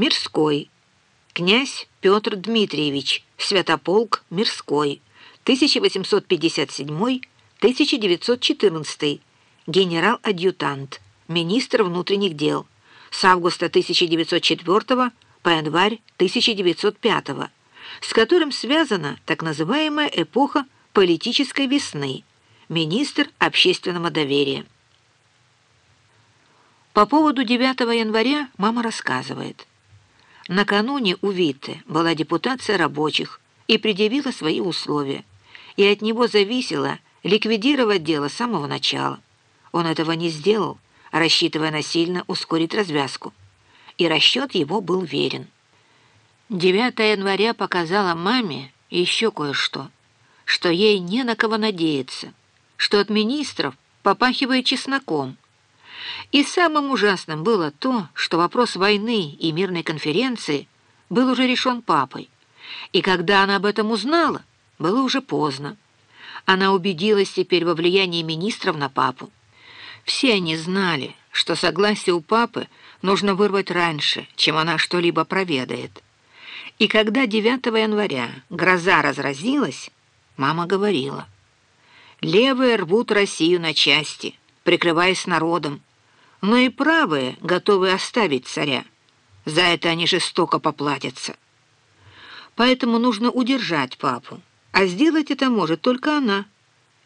Мирской. Князь Петр Дмитриевич, Святополк Мирской, 1857-1914, генерал-адъютант, министр внутренних дел, с августа 1904 по январь 1905, с которым связана так называемая эпоха политической весны, министр общественного доверия. По поводу 9 января мама рассказывает. Накануне у Витте была депутация рабочих и предъявила свои условия, и от него зависело ликвидировать дело с самого начала. Он этого не сделал, рассчитывая насильно ускорить развязку, и расчет его был верен. 9 января показала маме еще кое-что, что ей не на кого надеяться, что от министров попахивает чесноком, и самым ужасным было то, что вопрос войны и мирной конференции был уже решен папой. И когда она об этом узнала, было уже поздно. Она убедилась теперь во влиянии министров на папу. Все они знали, что согласие у папы нужно вырвать раньше, чем она что-либо проведает. И когда 9 января гроза разразилась, мама говорила, «Левые рвут Россию на части, прикрываясь народом, но и правые готовы оставить царя. За это они жестоко поплатятся. Поэтому нужно удержать папу, а сделать это может только она.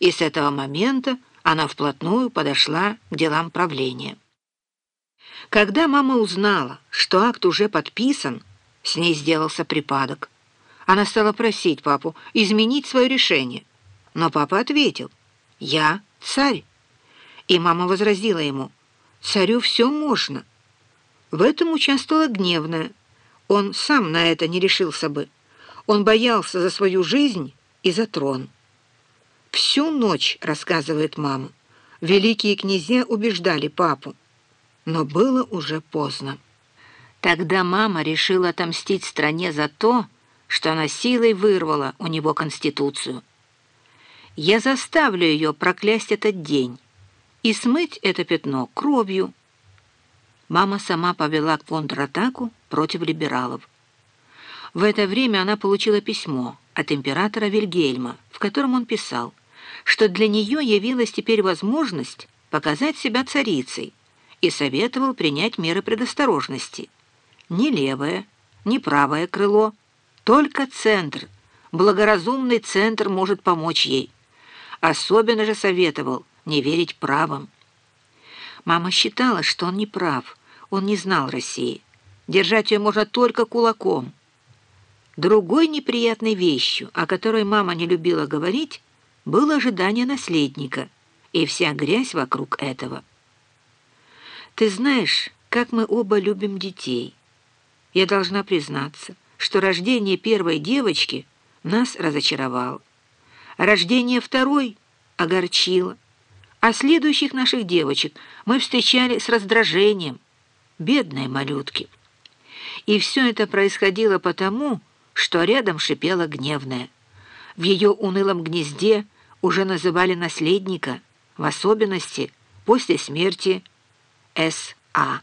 И с этого момента она вплотную подошла к делам правления. Когда мама узнала, что акт уже подписан, с ней сделался припадок. Она стала просить папу изменить свое решение. Но папа ответил «Я царь». И мама возразила ему – Царю все можно. В этом участвовала гневная. Он сам на это не решился бы. Он боялся за свою жизнь и за трон. Всю ночь, рассказывает мама, великие князья убеждали папу. Но было уже поздно. Тогда мама решила отомстить стране за то, что она силой вырвала у него Конституцию. «Я заставлю ее проклясть этот день, и смыть это пятно кровью. Мама сама повела контратаку против либералов. В это время она получила письмо от императора Вильгельма, в котором он писал, что для нее явилась теперь возможность показать себя царицей и советовал принять меры предосторожности. Ни левое, ни правое крыло, только центр, благоразумный центр может помочь ей. Особенно же советовал не верить правым. Мама считала, что он не прав, он не знал России. Держать ее можно только кулаком. Другой неприятной вещью, о которой мама не любила говорить, было ожидание наследника и вся грязь вокруг этого. «Ты знаешь, как мы оба любим детей. Я должна признаться, что рождение первой девочки нас разочаровало. Рождение второй огорчило а следующих наших девочек мы встречали с раздражением. Бедные малютки. И все это происходило потому, что рядом шипела гневная. В ее унылом гнезде уже называли наследника, в особенности после смерти С.А.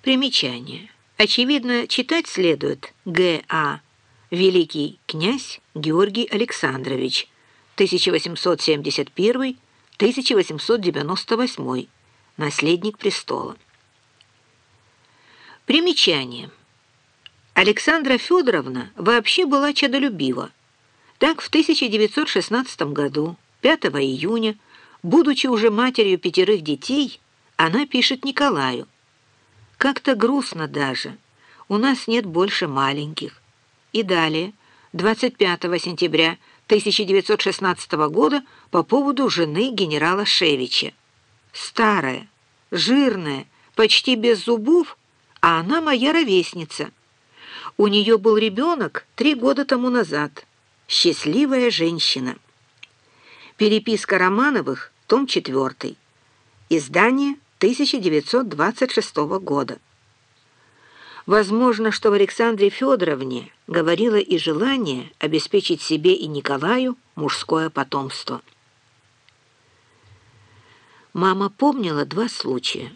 Примечание. Очевидно, читать следует Г.А. Великий князь Георгий Александрович, 1871 1898, наследник престола. Примечание. Александра Федоровна вообще была чадолюбива. Так, в 1916 году, 5 июня, будучи уже матерью пятерых детей, она пишет Николаю. «Как-то грустно даже. У нас нет больше маленьких». И далее, 25 сентября 1916 года по поводу жены генерала Шевича. Старая, жирная, почти без зубов, а она моя ровесница. У нее был ребенок три года тому назад. Счастливая женщина. Переписка Романовых, том 4. Издание 1926 года. Возможно, что в Александре Федоровне говорило и желание обеспечить себе и Николаю мужское потомство. Мама помнила два случая,